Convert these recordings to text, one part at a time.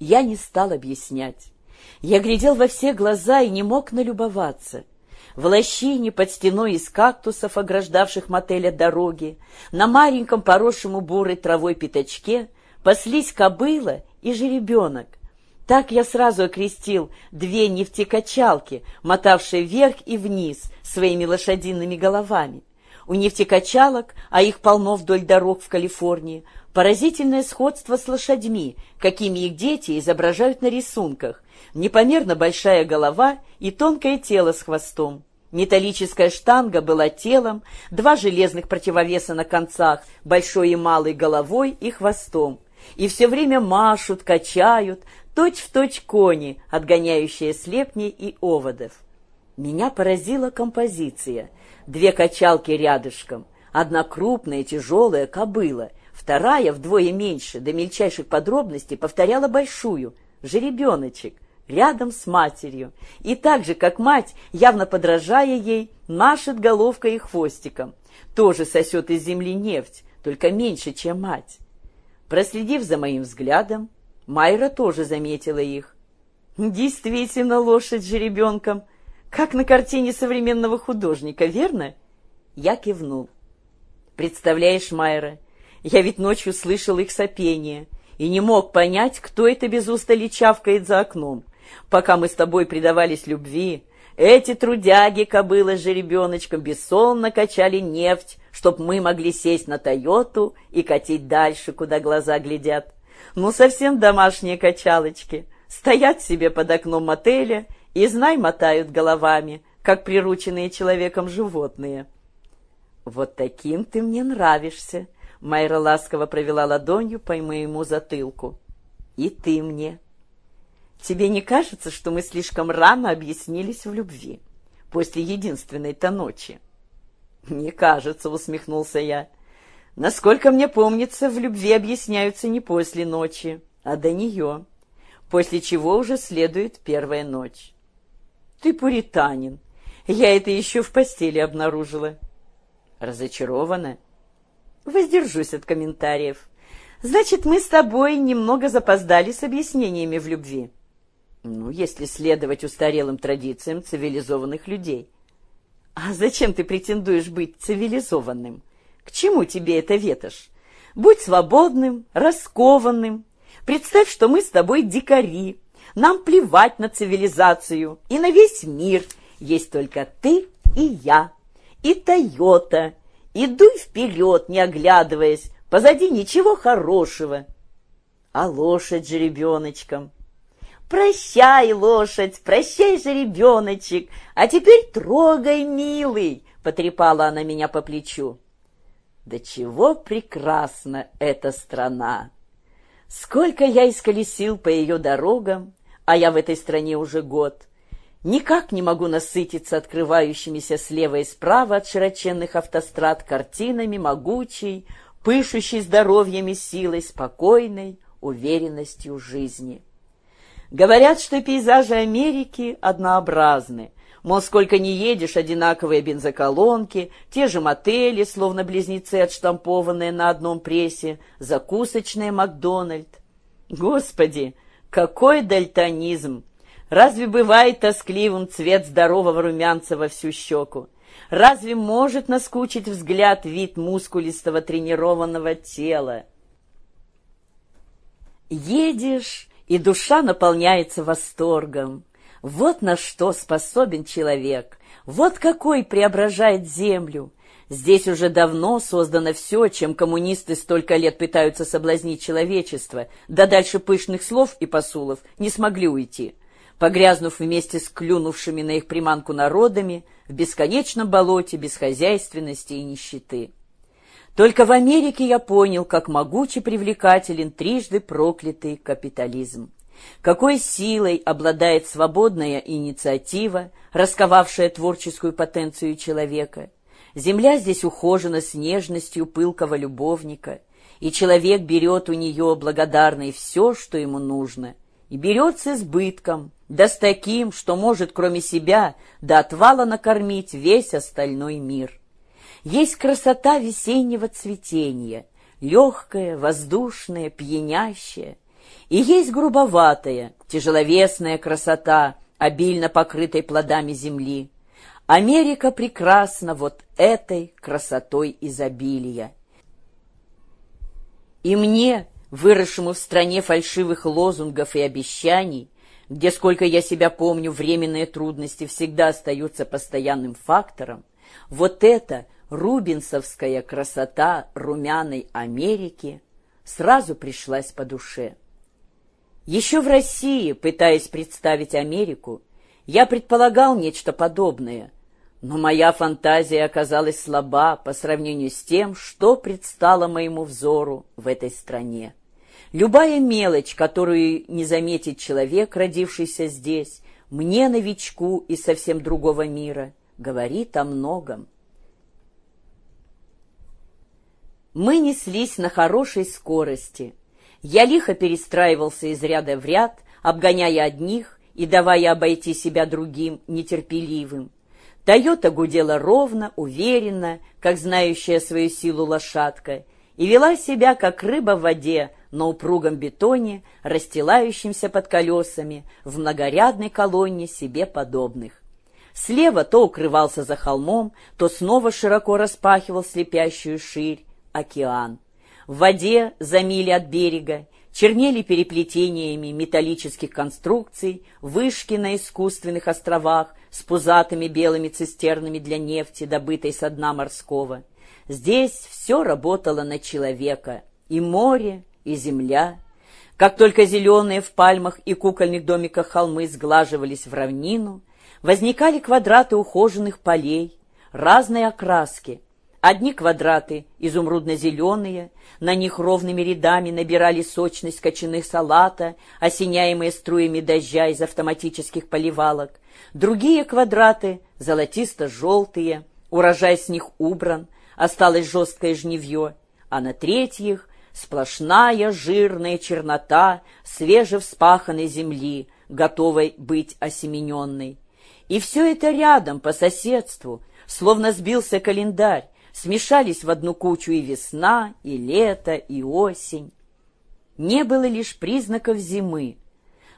Я не стал объяснять. Я глядел во все глаза и не мог налюбоваться. В лощине под стеной из кактусов, ограждавших мотель от дороги, на маленьком поросшему бурой травой пятачке паслись кобыла и жеребенок. Так я сразу окрестил две нефтекачалки, мотавшие вверх и вниз своими лошадиными головами. У нефтекачалок, а их полно вдоль дорог в Калифорнии, поразительное сходство с лошадьми, какими их дети изображают на рисунках, непомерно большая голова и тонкое тело с хвостом. Металлическая штанга была телом, два железных противовеса на концах, большой и малой головой и хвостом. И все время машут, качают, точь-в-точь точь кони, отгоняющие слепней и оводов. Меня поразила композиция. Две качалки рядышком, одна крупная, тяжелая кобыла, вторая вдвое меньше, до мельчайших подробностей повторяла большую, жеребеночек — рядом с матерью, и так же, как мать, явно подражая ей, машет головкой и хвостиком. Тоже сосет из земли нефть, только меньше, чем мать. Проследив за моим взглядом, Майра тоже заметила их. Действительно лошадь жеребенком, как на картине современного художника, верно? Я кивнул. Представляешь, Майра, я ведь ночью слышал их сопение и не мог понять, кто это без устали чавкает за окном. Пока мы с тобой предавались любви, эти трудяги, кобыла с жеребеночком, бессонно качали нефть, чтоб мы могли сесть на Тойоту и катить дальше, куда глаза глядят. Ну, совсем домашние качалочки. Стоят себе под окном мотеля и, знай, мотают головами, как прирученные человеком животные. «Вот таким ты мне нравишься», — Майра ласково провела ладонью по моему затылку. «И ты мне». Тебе не кажется, что мы слишком рано объяснились в любви, после единственной-то ночи? Не кажется, усмехнулся я. Насколько мне помнится, в любви объясняются не после ночи, а до нее, после чего уже следует первая ночь. Ты пуританин. Я это еще в постели обнаружила. Разочарована? Воздержусь от комментариев. Значит, мы с тобой немного запоздали с объяснениями в любви. Ну, если следовать устарелым традициям цивилизованных людей. А зачем ты претендуешь быть цивилизованным? К чему тебе это ветошь? Будь свободным, раскованным. Представь, что мы с тобой дикари. Нам плевать на цивилизацию и на весь мир. Есть только ты и я, и Тойота. И дуй вперед, не оглядываясь. Позади ничего хорошего. А лошадь же ребеночком. «Прощай, лошадь, прощай же, ребеночек, а теперь трогай, милый!» — потрепала она меня по плечу. «Да чего прекрасна эта страна! Сколько я исколесил по ее дорогам, а я в этой стране уже год, никак не могу насытиться открывающимися слева и справа от широченных автострад картинами могучей, пышущей здоровьем и силой, спокойной уверенностью жизни». Говорят, что пейзажи Америки однообразны. Мол, сколько не едешь, одинаковые бензоколонки, те же мотели, словно близнецы, отштампованные на одном прессе, закусочные Макдональд. Господи, какой дальтонизм! Разве бывает тоскливым цвет здорового румянца во всю щеку? Разве может наскучить взгляд вид мускулистого тренированного тела? Едешь и душа наполняется восторгом. Вот на что способен человек, вот какой преображает землю. Здесь уже давно создано все, чем коммунисты столько лет пытаются соблазнить человечество, да дальше пышных слов и посулов не смогли уйти, погрязнув вместе с клюнувшими на их приманку народами в бесконечном болоте бесхозяйственности и нищеты. Только в Америке я понял, как могуче привлекателен трижды проклятый капитализм. Какой силой обладает свободная инициатива, расковавшая творческую потенцию человека. Земля здесь ухожена с нежностью пылкого любовника, и человек берет у нее благодарный все, что ему нужно, и берет с избытком, да с таким, что может кроме себя до отвала накормить весь остальной мир есть красота весеннего цветения, легкая, воздушная, пьянящая, И есть грубоватая, тяжеловесная красота, обильно покрытой плодами земли. Америка прекрасна вот этой красотой изобилия. И мне, выросшему в стране фальшивых лозунгов и обещаний, где, сколько я себя помню, временные трудности всегда остаются постоянным фактором, вот эта рубинсовская красота румяной Америки сразу пришлась по душе. Еще в России, пытаясь представить Америку, я предполагал нечто подобное, но моя фантазия оказалась слаба по сравнению с тем, что предстало моему взору в этой стране. Любая мелочь, которую не заметит человек, родившийся здесь, мне, новичку из совсем другого мира, говорит о многом. Мы неслись на хорошей скорости. Я лихо перестраивался из ряда в ряд, обгоняя одних и давая обойти себя другим, нетерпеливым. Тойота гудела ровно, уверенно, как знающая свою силу лошадка, и вела себя, как рыба в воде, на упругом бетоне, расстилающемся под колесами, в многорядной колонне себе подобных. Слева то укрывался за холмом, то снова широко распахивал слепящую ширь океан. В воде, за мили от берега, чернели переплетениями металлических конструкций, вышки на искусственных островах с пузатыми белыми цистернами для нефти, добытой со дна морского. Здесь все работало на человека, и море, и земля. Как только зеленые в пальмах и кукольных домиках холмы сглаживались в равнину, возникали квадраты ухоженных полей, разной окраски. Одни квадраты изумрудно-зеленые, на них ровными рядами набирали сочность кочаных салата, осеняемые струями дождя из автоматических поливалок. Другие квадраты золотисто-желтые, урожай с них убран, осталось жесткое жнивье, а на третьих сплошная жирная чернота свежевспаханной земли, готовой быть осемененной. И все это рядом, по соседству, словно сбился календарь, смешались в одну кучу и весна, и лето, и осень. Не было лишь признаков зимы.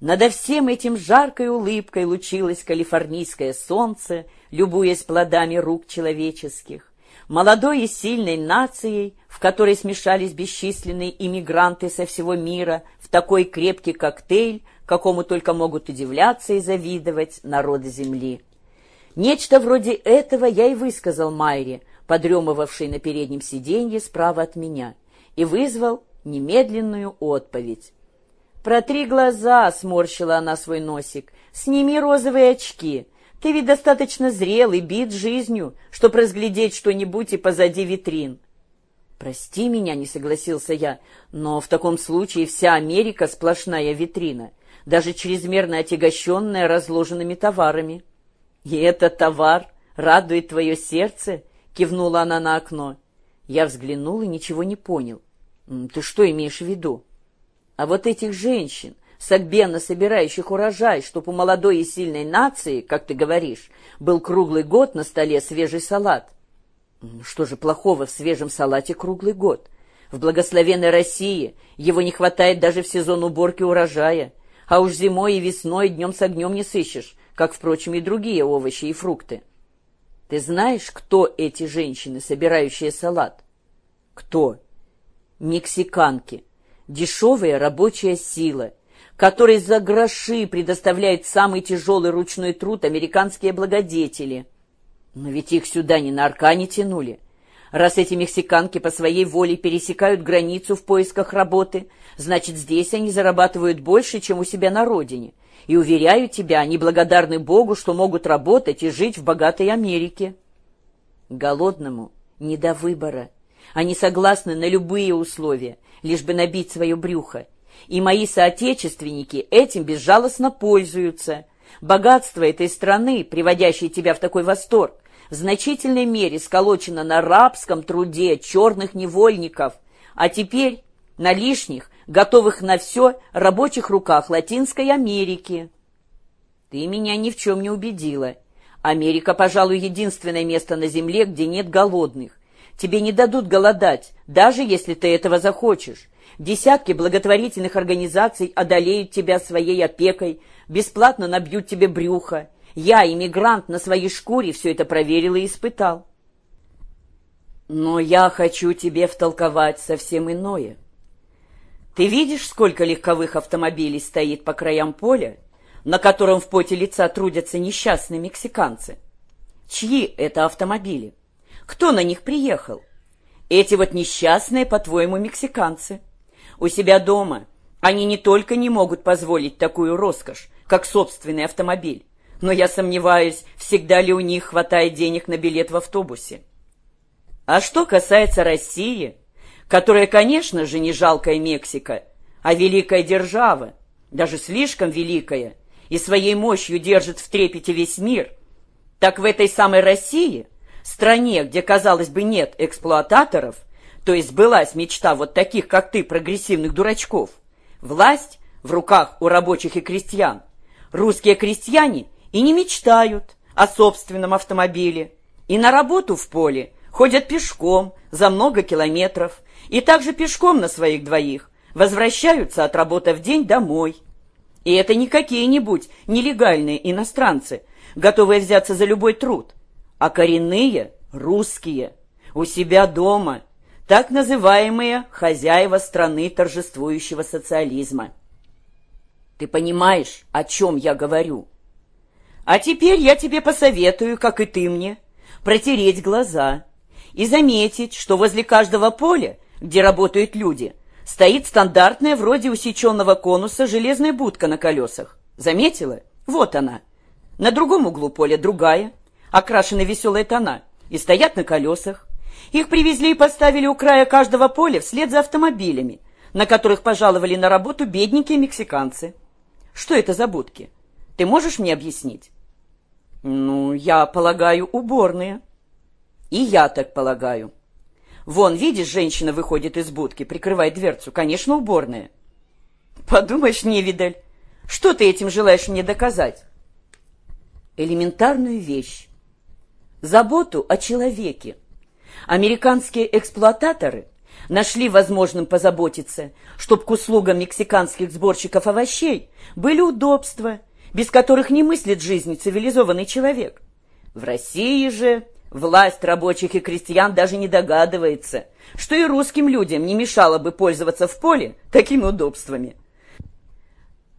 Надо всем этим жаркой улыбкой лучилось калифорнийское солнце, любуясь плодами рук человеческих. Молодой и сильной нацией, в которой смешались бесчисленные иммигранты со всего мира в такой крепкий коктейль, какому только могут удивляться и завидовать народы Земли. Нечто вроде этого я и высказал Майре, подремывавшей на переднем сиденье справа от меня, и вызвал немедленную отповедь. «Протри глаза!» — сморщила она свой носик. «Сними розовые очки. Ты ведь достаточно зрелый, бит жизнью, чтобы разглядеть что-нибудь и позади витрин». «Прости меня», — не согласился я, «но в таком случае вся Америка — сплошная витрина даже чрезмерно отягощенная разложенными товарами. «И этот товар радует твое сердце?» — кивнула она на окно. Я взглянул и ничего не понял. «Ты что имеешь в виду?» «А вот этих женщин, сагбенно собирающих урожай, чтоб у молодой и сильной нации, как ты говоришь, был круглый год на столе свежий салат». «Что же плохого в свежем салате круглый год?» В благословенной России его не хватает даже в сезон уборки урожая а уж зимой и весной днем с огнем не сыщешь, как, впрочем, и другие овощи и фрукты. Ты знаешь, кто эти женщины, собирающие салат? Кто? Мексиканки. Дешевая рабочая сила, которой за гроши предоставляет самый тяжелый ручной труд американские благодетели. Но ведь их сюда не на аркане тянули. Раз эти мексиканки по своей воле пересекают границу в поисках работы, значит, здесь они зарабатывают больше, чем у себя на родине. И, уверяю тебя, они благодарны Богу, что могут работать и жить в богатой Америке. Голодному не до выбора. Они согласны на любые условия, лишь бы набить свое брюхо. И мои соотечественники этим безжалостно пользуются. Богатство этой страны, приводящее тебя в такой восторг, в значительной мере сколочена на рабском труде черных невольников, а теперь на лишних, готовых на все, рабочих руках Латинской Америки. Ты меня ни в чем не убедила. Америка, пожалуй, единственное место на земле, где нет голодных. Тебе не дадут голодать, даже если ты этого захочешь. Десятки благотворительных организаций одолеют тебя своей опекой, бесплатно набьют тебе брюхо. Я, иммигрант, на своей шкуре все это проверил и испытал. Но я хочу тебе втолковать совсем иное. Ты видишь, сколько легковых автомобилей стоит по краям поля, на котором в поте лица трудятся несчастные мексиканцы? Чьи это автомобили? Кто на них приехал? Эти вот несчастные, по-твоему, мексиканцы. У себя дома они не только не могут позволить такую роскошь, как собственный автомобиль, но я сомневаюсь, всегда ли у них хватает денег на билет в автобусе. А что касается России, которая, конечно же, не жалкая Мексика, а великая держава, даже слишком великая, и своей мощью держит в трепете весь мир, так в этой самой России, стране, где, казалось бы, нет эксплуататоров, то есть сбылась мечта вот таких, как ты, прогрессивных дурачков, власть в руках у рабочих и крестьян, русские крестьяне и не мечтают о собственном автомобиле, и на работу в поле ходят пешком за много километров, и также пешком на своих двоих возвращаются, отработав день, домой. И это не какие-нибудь нелегальные иностранцы, готовые взяться за любой труд, а коренные русские, у себя дома, так называемые хозяева страны торжествующего социализма. Ты понимаешь, о чем я говорю? А теперь я тебе посоветую, как и ты мне, протереть глаза и заметить, что возле каждого поля, где работают люди, стоит стандартная вроде усеченного конуса железная будка на колесах. Заметила? Вот она. На другом углу поля другая, окрашена веселая тона, и стоят на колесах. Их привезли и поставили у края каждого поля вслед за автомобилями, на которых пожаловали на работу бедненькие мексиканцы. Что это за будки? Ты можешь мне объяснить? Ну, я полагаю, уборные. И я так полагаю. Вон, видишь, женщина выходит из будки, прикрывает дверцу. Конечно, уборная. Подумаешь, невидаль, что ты этим желаешь мне доказать? Элементарную вещь. Заботу о человеке. Американские эксплуататоры нашли возможным позаботиться, чтобы к услугам мексиканских сборщиков овощей были удобства, без которых не мыслит жизни цивилизованный человек. В России же власть рабочих и крестьян даже не догадывается, что и русским людям не мешало бы пользоваться в поле такими удобствами.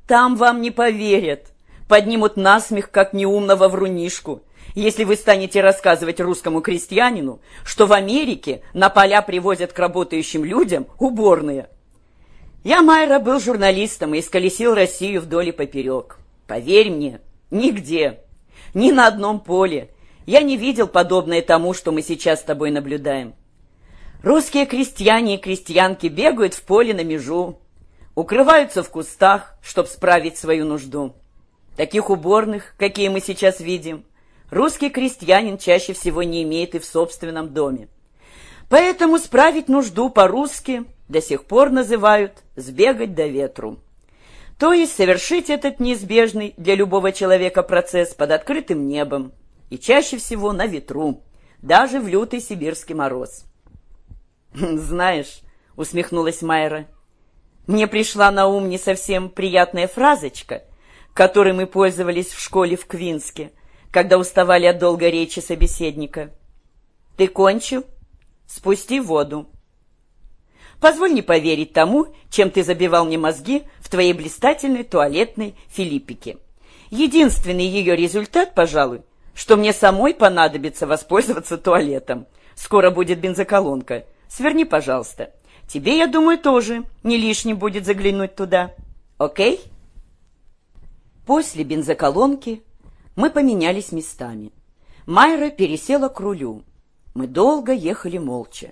Там вам не поверят, поднимут насмех, как неумного врунишку, если вы станете рассказывать русскому крестьянину, что в Америке на поля привозят к работающим людям уборные. Я, Майра, был журналистом и исколесил Россию вдоль и поперек. Поверь мне, нигде, ни на одном поле я не видел подобное тому, что мы сейчас с тобой наблюдаем. Русские крестьяне и крестьянки бегают в поле на межу, укрываются в кустах, чтобы справить свою нужду. Таких уборных, какие мы сейчас видим, русский крестьянин чаще всего не имеет и в собственном доме. Поэтому справить нужду по-русски до сих пор называют «сбегать до ветру». То есть совершить этот неизбежный для любого человека процесс под открытым небом и чаще всего на ветру, даже в лютый сибирский мороз. «Знаешь», — усмехнулась Майра, — «мне пришла на ум не совсем приятная фразочка, которой мы пользовались в школе в Квинске, когда уставали от долгой речи собеседника. «Ты кончил? Спусти воду». Позволь не поверить тому, чем ты забивал мне мозги в твоей блистательной туалетной филиппике. Единственный ее результат, пожалуй, что мне самой понадобится воспользоваться туалетом. Скоро будет бензоколонка. Сверни, пожалуйста. Тебе, я думаю, тоже не лишним будет заглянуть туда. Окей? После бензоколонки мы поменялись местами. Майра пересела к рулю. Мы долго ехали молча.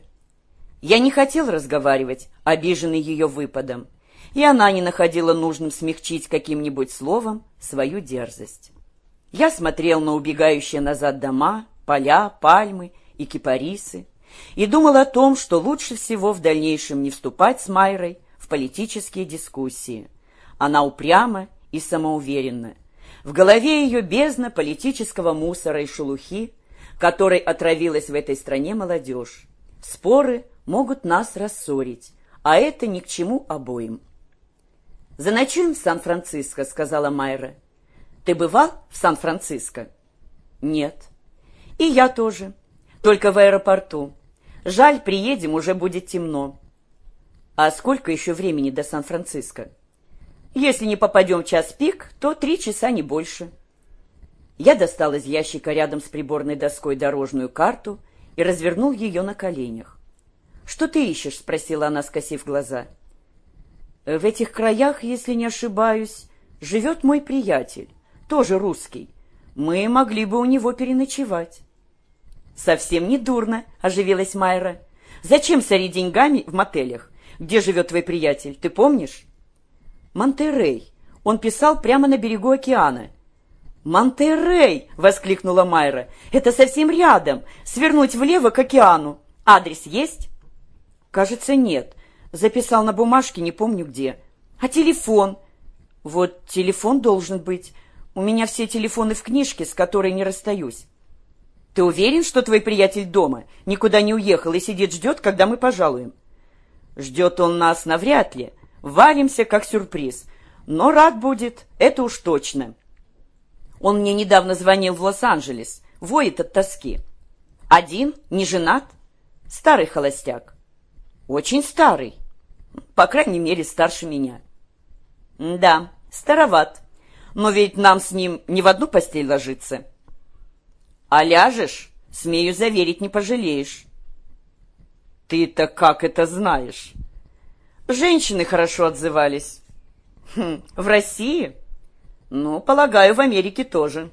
Я не хотел разговаривать, обиженный ее выпадом, и она не находила нужным смягчить каким-нибудь словом свою дерзость. Я смотрел на убегающие назад дома, поля, пальмы и кипарисы и думал о том, что лучше всего в дальнейшем не вступать с Майрой в политические дискуссии. Она упряма и самоуверенна, в голове ее бездна политического мусора и шелухи, которой отравилась в этой стране молодежь. Споры могут нас рассорить, а это ни к чему обоим. «Заночуем в Сан-Франциско», — сказала Майра. «Ты бывал в Сан-Франциско?» «Нет». «И я тоже. Только в аэропорту. Жаль, приедем, уже будет темно». «А сколько еще времени до Сан-Франциско?» «Если не попадем в час пик, то три часа, не больше». Я достал из ящика рядом с приборной доской дорожную карту и развернул ее на коленях. «Что ты ищешь?» — спросила она, скосив глаза. «В этих краях, если не ошибаюсь, живет мой приятель, тоже русский. Мы могли бы у него переночевать». «Совсем не дурно», — оживилась Майра. «Зачем сорить деньгами в мотелях? Где живет твой приятель, ты помнишь?» «Монтерей. Он писал прямо на берегу океана. «Монтерей!» — воскликнула Майра. «Это совсем рядом. Свернуть влево к океану. Адрес есть?» «Кажется, нет. Записал на бумажке, не помню где. А телефон?» «Вот телефон должен быть. У меня все телефоны в книжке, с которой не расстаюсь». «Ты уверен, что твой приятель дома? Никуда не уехал и сидит ждет, когда мы пожалуем?» «Ждет он нас навряд ли. Валимся, как сюрприз. Но рад будет, это уж точно». Он мне недавно звонил в Лос-Анджелес, воет от тоски. Один, не женат, старый холостяк. Очень старый, по крайней мере, старше меня. Да, староват, но ведь нам с ним не в одну постель ложиться. А ляжешь, смею заверить, не пожалеешь. Ты-то как это знаешь? Женщины хорошо отзывались. Хм, в России? Ну, полагаю, в Америке тоже.